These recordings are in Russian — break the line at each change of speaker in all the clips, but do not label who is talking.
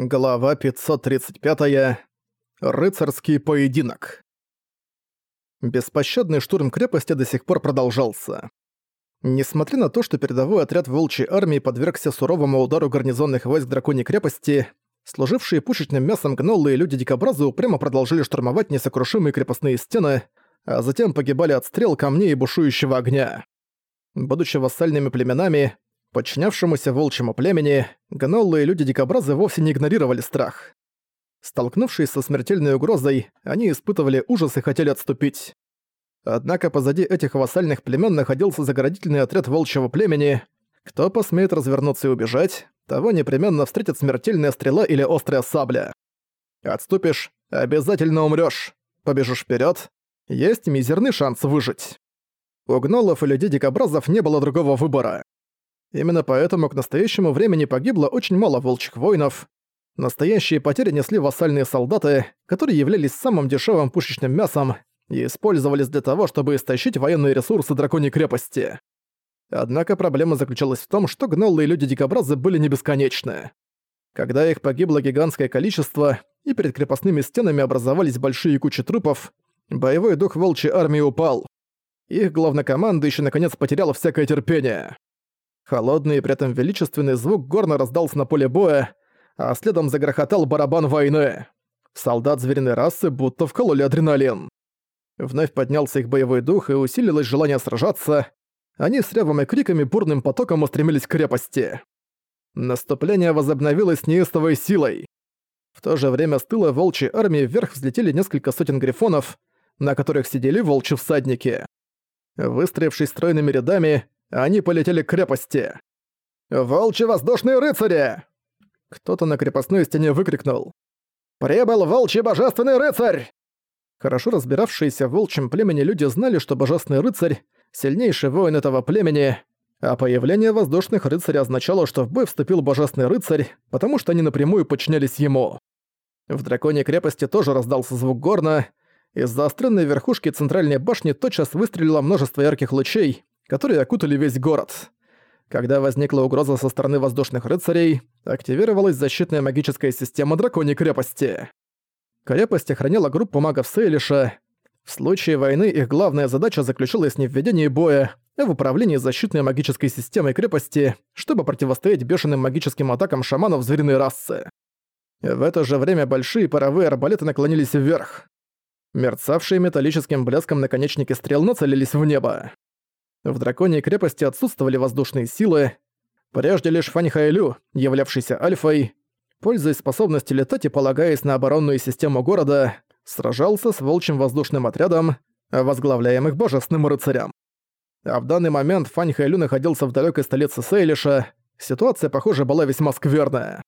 Глава 535. Рыцарский поединок. Беспощадный штурм крепости до сих пор продолжался. Несмотря на то, что передовой отряд волчьей армии подвергся суровому удару гарнизонных войск драконьей крепости, служившие пушечным мясом гноллы и люди-дикобразы упрямо продолжили штурмовать несокрушимые крепостные стены, а затем погибали от стрел камней и бушующего огня. Будучи вассальными племенами, Подчинявшемуся волчьему племени, гноллы и люди-дикобразы вовсе не игнорировали страх. Столкнувшись со смертельной угрозой, они испытывали ужас и хотели отступить. Однако позади этих вассальных племен находился заградительный отряд волчьего племени. Кто посмеет развернуться и убежать, того непременно встретит смертельная стрела или острая сабля. Отступишь — обязательно умрёшь. Побежишь вперёд — есть мизерный шанс выжить. У гнолов и людей-дикобразов не было другого выбора. Именно поэтому к настоящему времени погибло очень мало волчьих воинов. Настоящие потери несли вассальные солдаты, которые являлись самым дешевым пушечным мясом и использовались для того, чтобы истощить военные ресурсы драконьей крепости. Однако проблема заключалась в том, что гнолы и люди-дикобразы были не бесконечны. Когда их погибло гигантское количество, и перед крепостными стенами образовались большие кучи трупов, боевой дух волчьей армии упал. Их главнокомандующий наконец потерял всякое терпение. Холодный и при этом величественный звук горно раздался на поле боя, а следом загрохотал барабан войны. Солдат звериной расы будто вкололи адреналин. Вновь поднялся их боевой дух и усилилось желание сражаться. Они с ревом и криками бурным потоком устремились к крепости. Наступление возобновилось неистовой силой. В то же время с тыла волчьей армии вверх взлетели несколько сотен грифонов, на которых сидели волчьи всадники. Выстроившись стройными рядами, они полетели к крепости. «Волчьи воздушные рыцари!» Кто-то на крепостной стене выкрикнул. «Прибыл волчий божественный рыцарь!» Хорошо разбиравшиеся в волчьем племени люди знали, что божественный рыцарь — сильнейший воин этого племени, а появление воздушных рыцарей означало, что в бой вступил божественный рыцарь, потому что они напрямую подчинялись ему. В драконьей крепости тоже раздался звук горна, из заостренной верхушки центральной башни тотчас выстрелило множество ярких лучей, которые окутали весь город. Когда возникла угроза со стороны воздушных рыцарей, активировалась защитная магическая система драконьей крепости. Крепость охраняла группу магов Сейлиша. В случае войны их главная задача заключалась не в ведении боя, а в управлении защитной магической системой крепости, чтобы противостоять бешеным магическим атакам шаманов звериной расы. В это же время большие паровые арбалеты наклонились вверх. Мерцавшие металлическим блеском наконечники стрел нацелились в небо. В драконьей крепости отсутствовали воздушные силы. Прежде лишь Фань Хайлю, являвшийся альфой, пользуясь способностью летать и полагаясь на оборонную систему города, сражался с волчьим воздушным отрядом, возглавляемых божественным рыцарем. А в данный момент Фань Хайлю находился в далекой столице Сейлиша, ситуация, похоже, была весьма скверная.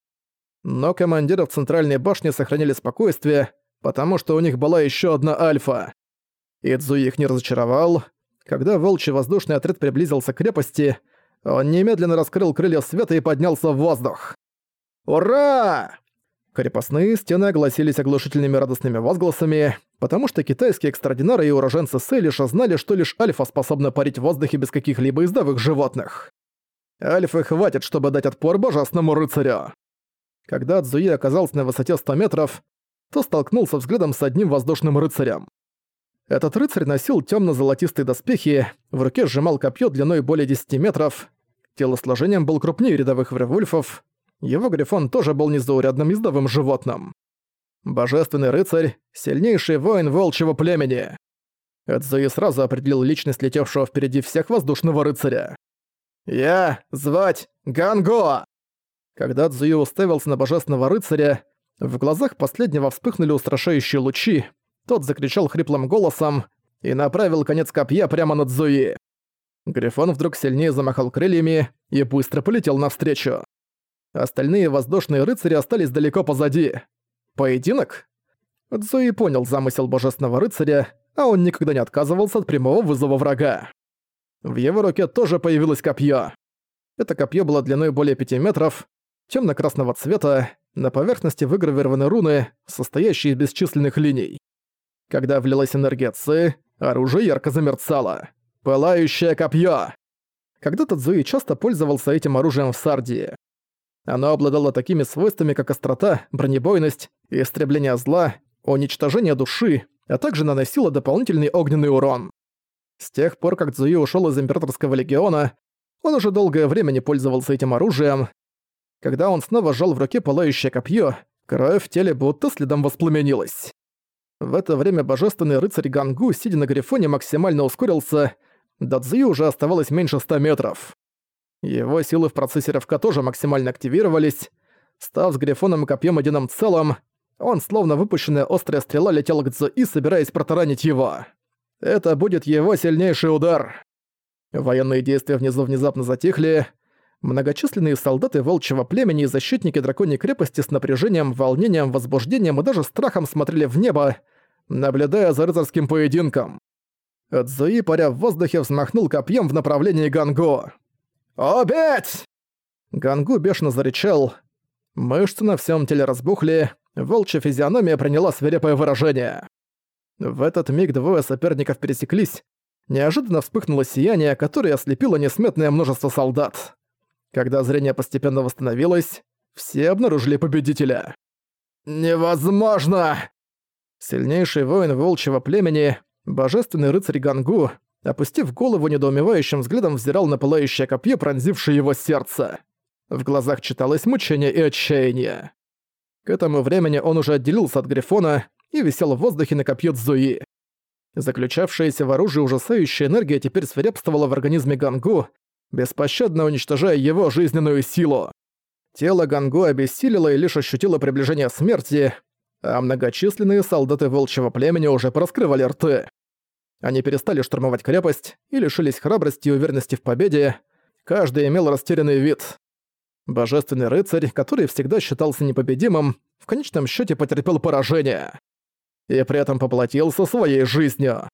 Но командиры в центральной башне сохраняли спокойствие, потому что у них была еще одна альфа. Идзуи их не разочаровал, когда волчий воздушный отряд приблизился к крепости, он немедленно раскрыл крылья света и поднялся в воздух. «Ура!» Крепостные стены огласились оглушительными радостными возгласами, потому что китайские экстрадинары и уроженцы Сейлиша знали, что лишь Альфа способна парить в воздухе без каких-либо издавых животных. Альфы хватит, чтобы дать отпор божественному рыцарю. Когда Цзуи оказался на высоте 100 метров, то столкнулся взглядом с одним воздушным рыцарем. Этот рыцарь носил темно-золотистые доспехи, в руке сжимал копье длиной более 10 метров, телосложением был крупнее рядовых вревульфов, его грифон тоже был незаурядным ездовым животным. Божественный рыцарь — сильнейший воин волчьего племени. Эдзуи сразу определил личность летевшего впереди всех воздушного рыцаря. «Я звать Ганго!» Когда Цзуи уставился на божественного рыцаря, в глазах последнего вспыхнули устрашающие лучи, тот закричал хриплым голосом и направил конец копья прямо над Зуи. Грифон вдруг сильнее замахал крыльями и быстро полетел навстречу. Остальные воздушные рыцари остались далеко позади. Поединок? Цзуи понял замысел божественного рыцаря, а он никогда не отказывался от прямого вызова врага. В его руке тоже появилось копье. Это копье было длиной более 5 метров, темно-красного цвета, на поверхности выгравированы руны, состоящие из бесчисленных линий. Когда влилась энергия Ци, оружие ярко замерцало. Пылающее копье! Когда-то Цзуи часто пользовался этим оружием в Сардии. Оно обладало такими свойствами, как острота, бронебойность, истребление зла, уничтожение души, а также наносило дополнительный огненный урон. С тех пор, как Цзуи ушел из Императорского легиона, он уже долгое время не пользовался этим оружием. Когда он снова сжал в руке пылающее копье, кровь в теле будто следом воспламенилась. В это время божественный рыцарь Гангу, сидя на грифоне, максимально ускорился, до Цзуи уже оставалось меньше ста метров. Его силы в процессе рывка тоже максимально активировались. Став с грифоном и копьем единым целым, он, словно выпущенная острая стрела, летел к Цзуи, собираясь протаранить его. Это будет его сильнейший удар. Военные действия внизу внезапно затихли. Многочисленные солдаты волчьего племени и защитники драконьей крепости с напряжением, волнением, возбуждением и даже страхом смотрели в небо, наблюдая за рыцарским поединком. Цзуи, паря в воздухе, взмахнул копьем в направлении Гангу. «Убить!» Гангу бешено зарычал. Мышцы на всем теле разбухли, волчья физиономия приняла свирепое выражение. В этот миг двое соперников пересеклись, неожиданно вспыхнуло сияние, которое ослепило несметное множество солдат. Когда зрение постепенно восстановилось, все обнаружили победителя. «Невозможно!» Сильнейший воин волчьего племени, божественный рыцарь Гангу, опустив голову недоумевающим взглядом взирал на пылающее копье, пронзившее его сердце. В глазах читалось мучение и отчаяние. К этому времени он уже отделился от Грифона и висел в воздухе на копье Цзуи. Заключавшаяся в оружии ужасающая энергия теперь свирепствовала в организме Гангу, беспощадно уничтожая его жизненную силу. Тело Гангу обессилило и лишь ощутило приближение смерти, а многочисленные солдаты волчьего племени уже пораскрывали рты. Они перестали штурмовать крепость и лишились храбрости и уверенности в победе. Каждый имел растерянный вид. Божественный рыцарь, который всегда считался непобедимым, в конечном счете потерпел поражение. И при этом поплатился своей жизнью.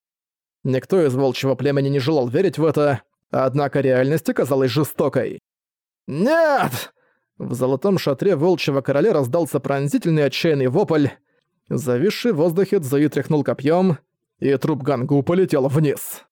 Никто из волчьего племени не желал верить в это, однако реальность оказалась жестокой. «Нет!» В золотом шатре волчьего короля раздался пронзительный отчаянный вопль. Зависший в воздухе Цзуи тряхнул копьем, и труп Гангу полетел вниз.